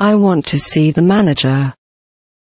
I want to see the manager.